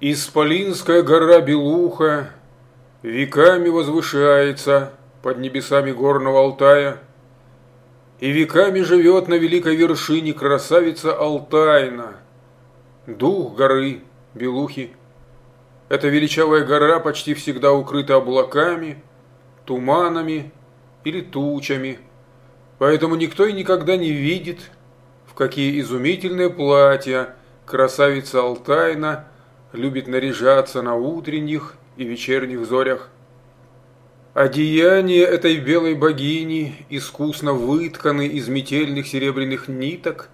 Исполинская гора Белуха веками возвышается под небесами горного Алтая, и веками живет на великой вершине красавица Алтайна, дух горы Белухи. Эта величавая гора почти всегда укрыта облаками, туманами или тучами, поэтому никто и никогда не видит, в какие изумительные платья красавица Алтайна любит наряжаться на утренних и вечерних зорях. Одеяния этой белой богини искусно вытканы из метельных серебряных ниток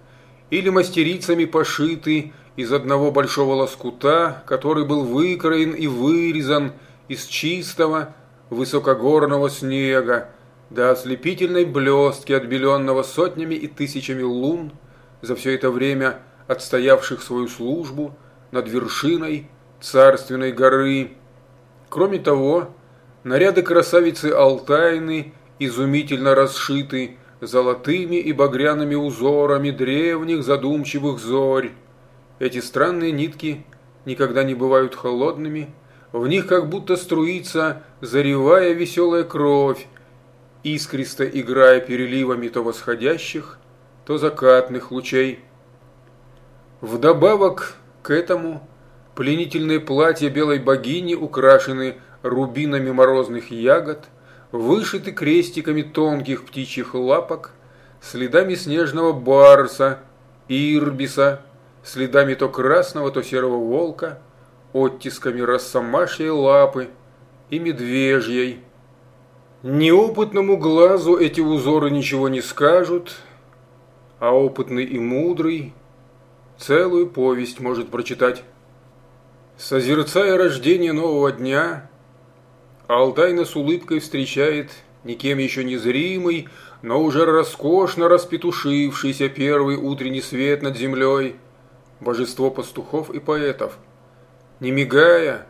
или мастерицами пошиты из одного большого лоскута, который был выкроен и вырезан из чистого высокогорного снега до ослепительной блестки, отбеленного сотнями и тысячами лун, за все это время отстоявших свою службу над вершиной царственной горы. Кроме того, наряды красавицы Алтайны изумительно расшиты золотыми и багряными узорами древних задумчивых зорь. Эти странные нитки никогда не бывают холодными, в них как будто струится заревая веселая кровь, искристо играя переливами то восходящих, то закатных лучей. Вдобавок к этому пленительные платья белой богини украшены рубинами морозных ягод, вышиты крестиками тонких птичьих лапок, следами снежного барса, ирбиса, следами то красного, то серого волка, оттисками росомашьей лапы и медвежьей. Неопытному глазу эти узоры ничего не скажут, а опытный и мудрый целую повесть может прочитать. Созерцая рождение нового дня, Алтайна с улыбкой встречает никем еще незримый, но уже роскошно распетушившийся первый утренний свет над землей, божество пастухов и поэтов. Не мигая,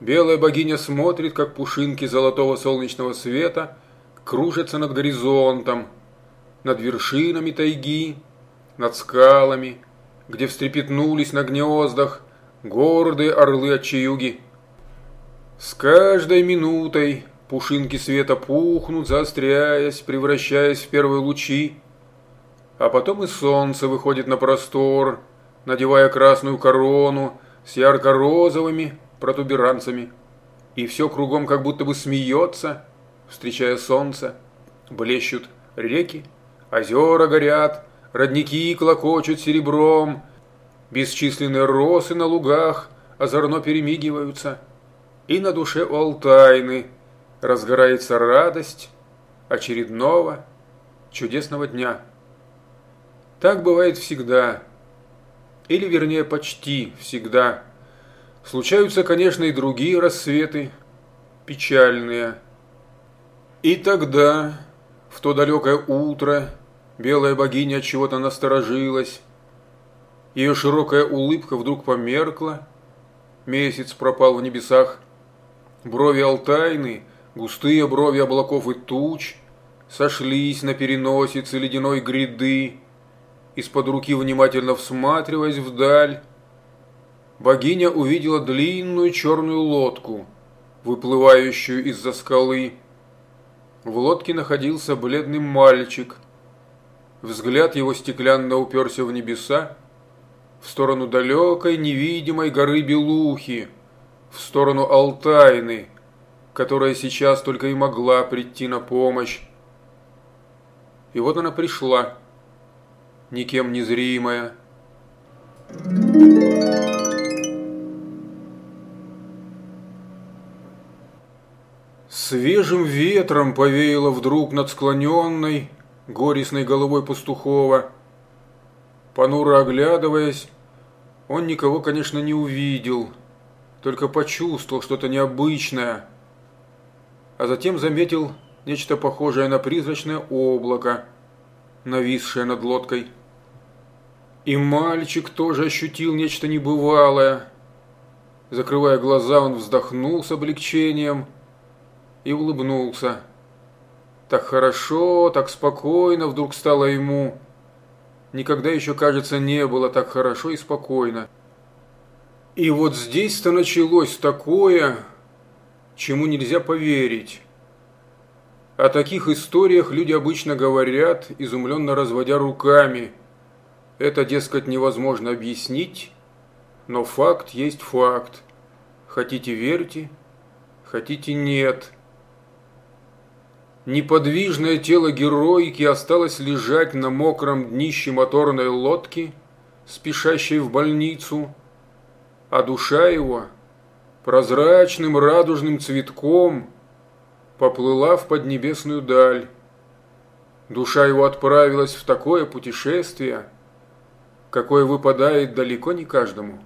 белая богиня смотрит, как пушинки золотого солнечного света кружатся над горизонтом, над вершинами тайги, над скалами, где встрепетнулись на гнездах гордые орлы от. С каждой минутой пушинки света пухнут, заостряясь, превращаясь в первые лучи, а потом и солнце выходит на простор, надевая красную корону с ярко-розовыми протуберанцами. И все кругом как будто бы смеется, встречая солнце. Блещут реки, озера горят, родники клокочут серебром, бесчисленные росы на лугах озорно перемигиваются, и на душе у Алтайны разгорается радость очередного чудесного дня. Так бывает всегда, или вернее почти всегда. Случаются, конечно, и другие рассветы, печальные. И тогда, в то далекое утро, белая богиня от чего-то насторожилась. Ее широкая улыбка вдруг померкла, месяц пропал в небесах. Брови Алтайны, густые брови облаков и туч, сошлись на переносице ледяной гряды, из-под руки внимательно всматриваясь вдаль. Богиня увидела длинную черную лодку, выплывающую из-за скалы. В лодке находился бледный мальчик – Взгляд его стеклянно уперся в небеса, в сторону далекой невидимой горы Белухи, в сторону Алтайны, которая сейчас только и могла прийти на помощь. И вот она пришла, никем не зримая. Свежим ветром повеяло вдруг над склоненной, горестной головой пастухова. Понуро оглядываясь, он никого, конечно, не увидел, только почувствовал что-то необычное, а затем заметил нечто похожее на призрачное облако, нависшее над лодкой. И мальчик тоже ощутил нечто небывалое. Закрывая глаза, он вздохнул с облегчением и улыбнулся. Так хорошо, так спокойно вдруг стало ему. Никогда еще, кажется, не было так хорошо и спокойно. И вот здесь-то началось такое, чему нельзя поверить. О таких историях люди обычно говорят, изумленно разводя руками. Это, дескать, невозможно объяснить, но факт есть факт. Хотите верьте, хотите нет. Неподвижное тело героики осталось лежать на мокром днище моторной лодки, спешащей в больницу, а душа его прозрачным радужным цветком поплыла в поднебесную даль. Душа его отправилась в такое путешествие, какое выпадает далеко не каждому.